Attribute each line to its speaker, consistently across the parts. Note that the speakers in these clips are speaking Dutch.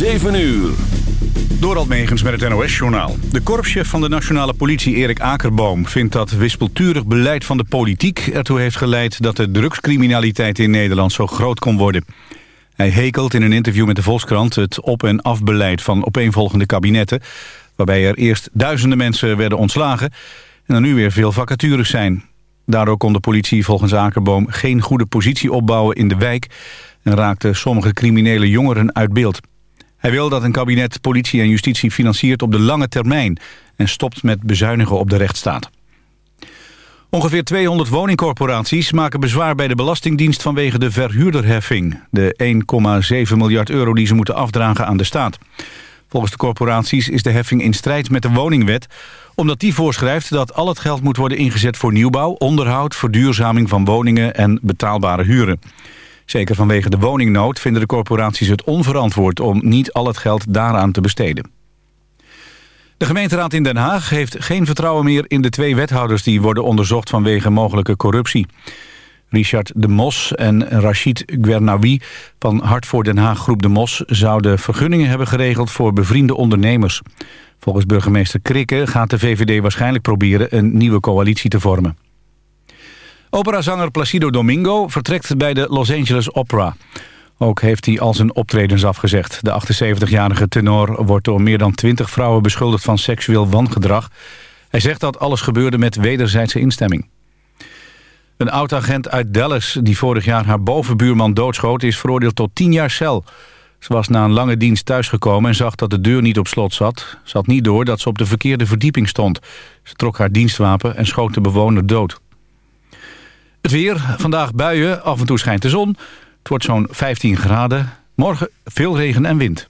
Speaker 1: 7 uur.
Speaker 2: Door Megens met het NOS-journaal. De korpschef van de nationale politie Erik Akerboom vindt dat wispelturig beleid van de politiek ertoe heeft geleid dat de drugscriminaliteit in Nederland zo groot kon worden. Hij hekelt in een interview met de Volkskrant het op- en afbeleid van opeenvolgende kabinetten, waarbij er eerst duizenden mensen werden ontslagen en er nu weer veel vacatures zijn. Daardoor kon de politie volgens Akerboom geen goede positie opbouwen in de wijk en raakten sommige criminele jongeren uit beeld. Hij wil dat een kabinet politie en justitie financiert op de lange termijn... en stopt met bezuinigen op de rechtsstaat. Ongeveer 200 woningcorporaties maken bezwaar bij de Belastingdienst... vanwege de verhuurderheffing, de 1,7 miljard euro die ze moeten afdragen aan de staat. Volgens de corporaties is de heffing in strijd met de woningwet... omdat die voorschrijft dat al het geld moet worden ingezet voor nieuwbouw... onderhoud, verduurzaming van woningen en betaalbare huren. Zeker vanwege de woningnood vinden de corporaties het onverantwoord om niet al het geld daaraan te besteden. De gemeenteraad in Den Haag heeft geen vertrouwen meer in de twee wethouders die worden onderzocht vanwege mogelijke corruptie. Richard de Mos en Rachid Guernawi van Hart voor Den Haag Groep de Mos zouden vergunningen hebben geregeld voor bevriende ondernemers. Volgens burgemeester Krikke gaat de VVD waarschijnlijk proberen een nieuwe coalitie te vormen. Operazanger Placido Domingo vertrekt bij de Los Angeles Opera. Ook heeft hij al zijn optredens afgezegd. De 78-jarige tenor wordt door meer dan 20 vrouwen beschuldigd van seksueel wangedrag. Hij zegt dat alles gebeurde met wederzijdse instemming. Een oud-agent uit Dallas die vorig jaar haar bovenbuurman doodschoot... is veroordeeld tot 10 jaar cel. Ze was na een lange dienst thuisgekomen en zag dat de deur niet op slot zat. Ze had niet door dat ze op de verkeerde verdieping stond. Ze trok haar dienstwapen en schoot de bewoner dood. Het weer, vandaag buien, af en toe schijnt de zon. Het wordt zo'n 15 graden. Morgen veel regen en wind.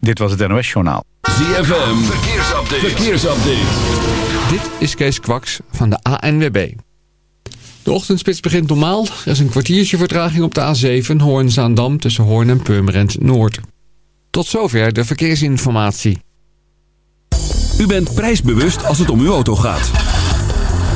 Speaker 2: Dit was het NOS Journaal.
Speaker 1: ZFM, verkeersupdate. verkeersupdate.
Speaker 3: Dit is Kees Kwaks van de ANWB. De ochtendspits begint normaal. Er is een kwartiertje vertraging op de A7 Hoorn-Zaandam tussen Hoorn en Purmerend Noord. Tot zover de verkeersinformatie.
Speaker 1: U bent prijsbewust als het om uw auto gaat.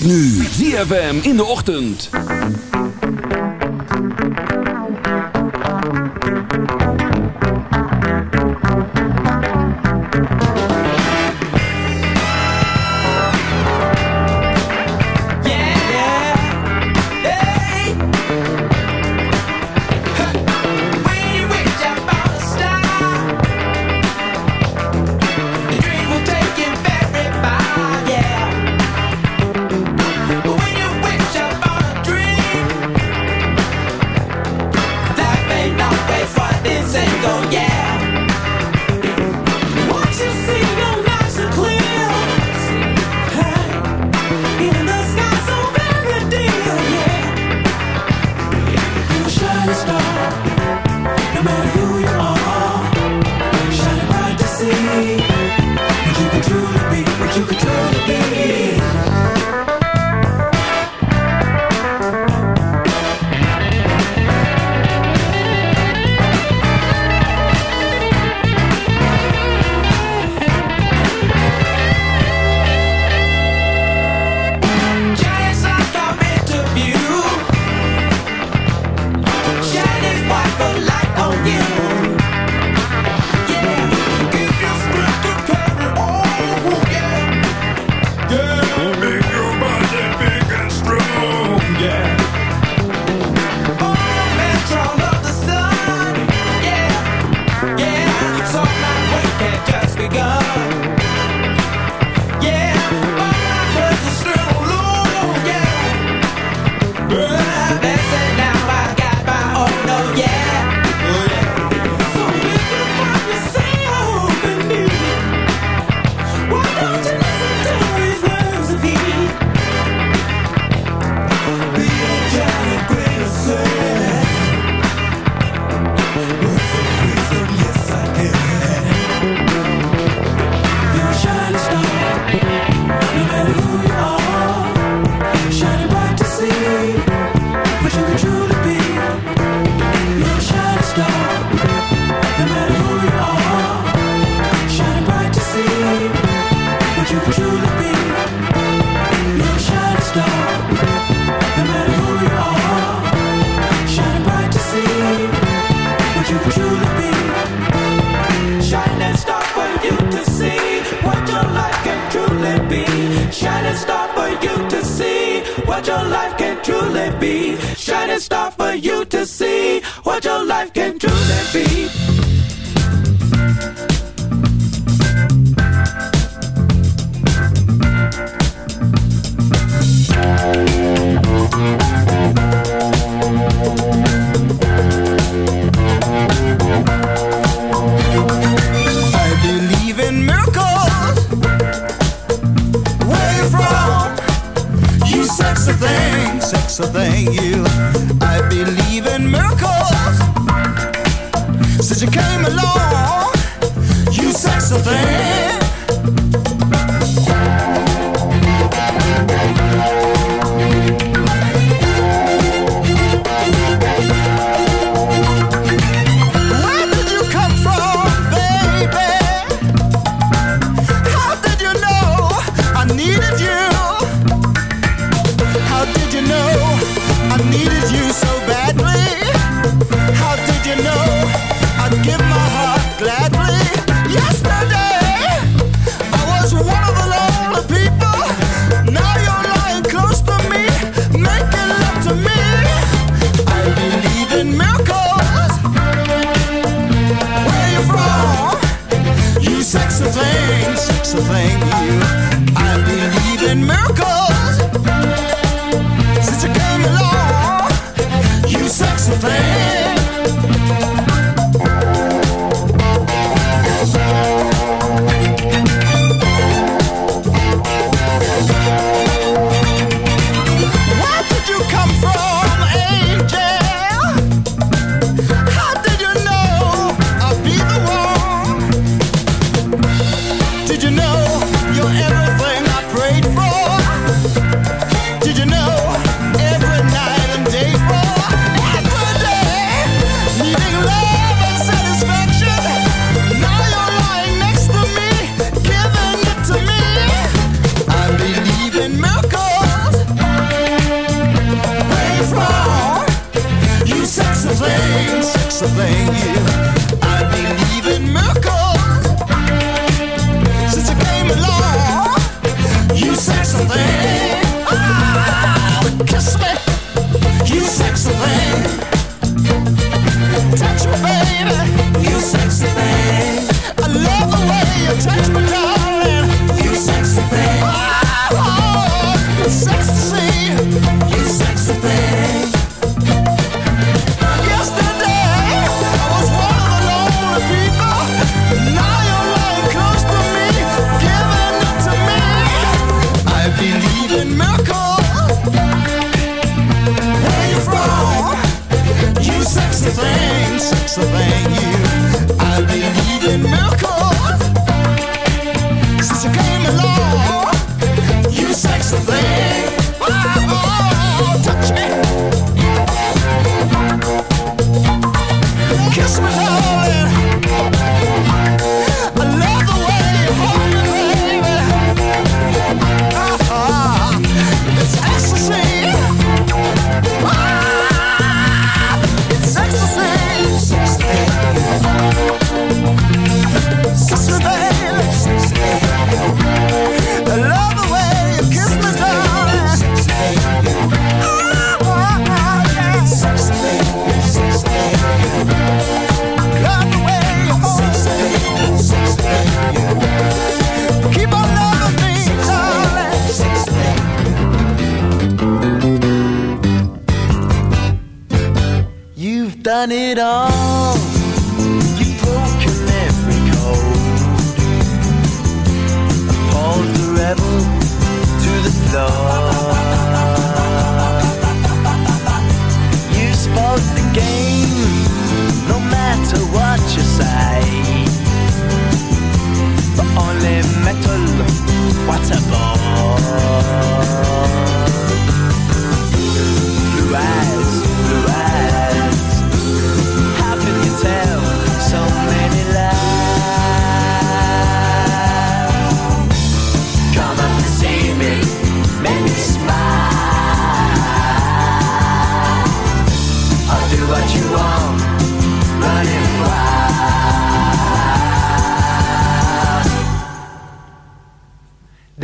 Speaker 1: Nu ZFM in de ochtend.
Speaker 4: How did you know I needed you so badly?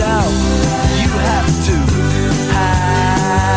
Speaker 5: You have to hide.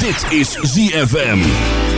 Speaker 5: Dit is ZFM.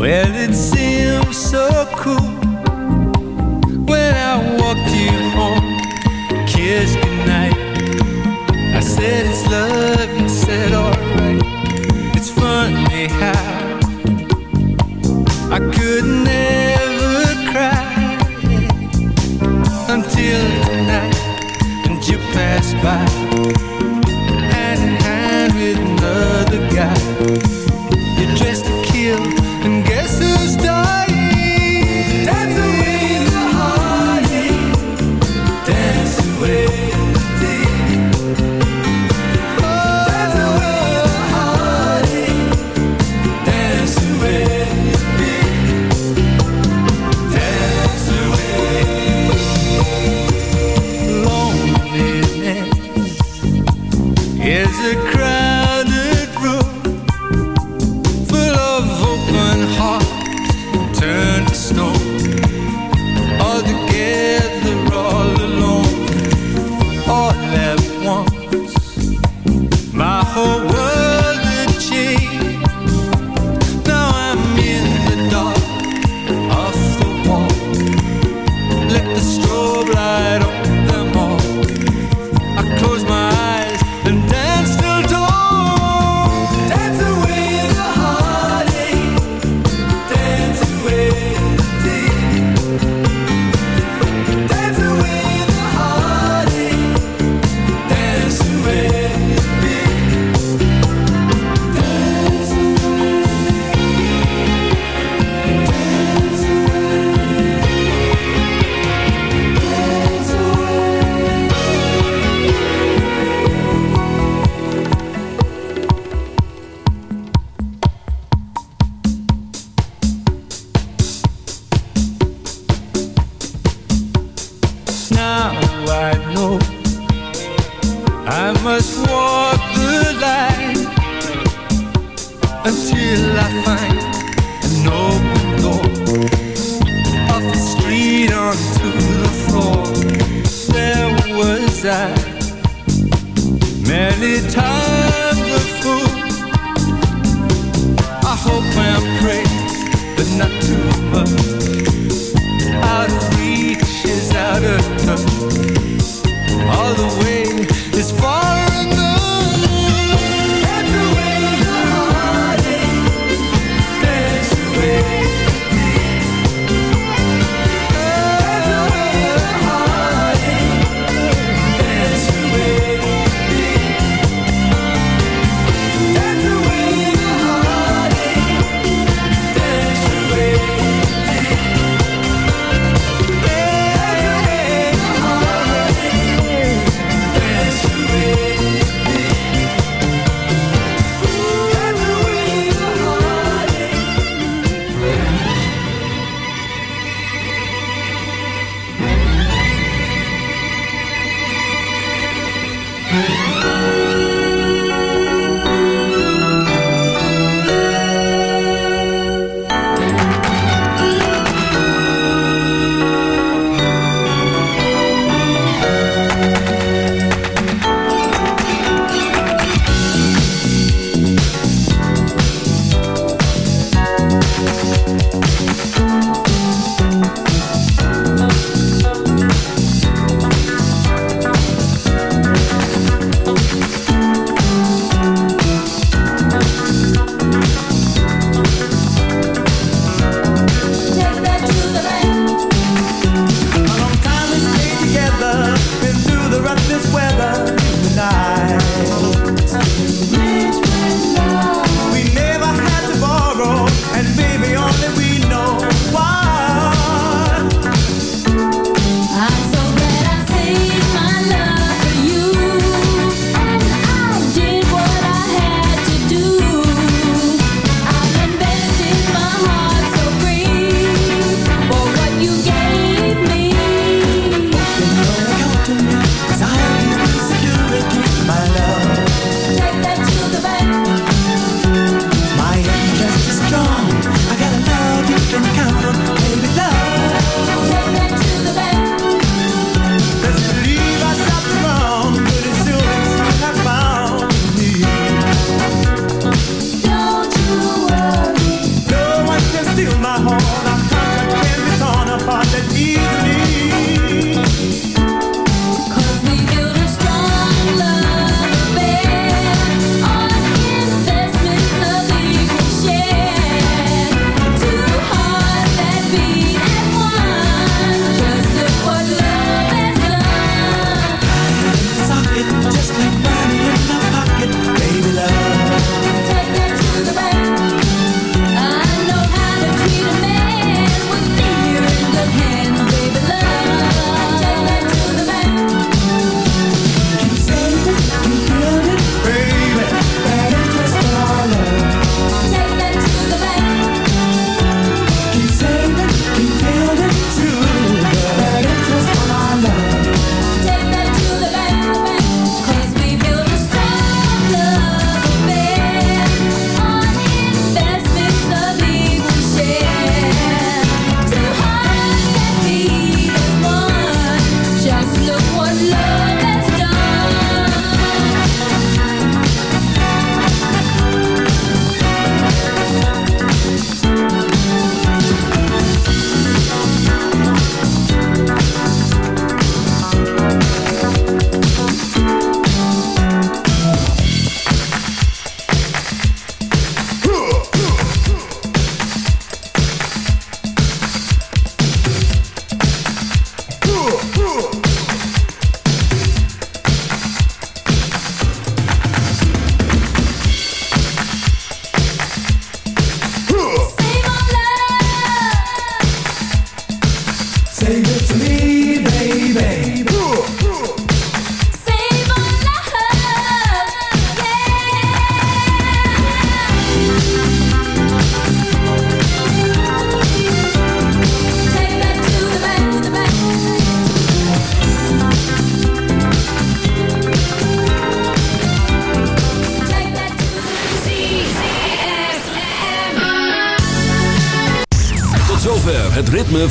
Speaker 6: Well,
Speaker 7: it seemed so cool when I walked you home. Kissed goodnight. I
Speaker 6: said it's love, you said alright. It's funny how I could never cry until tonight, and you passed by. Hand in hand with another guy.
Speaker 1: You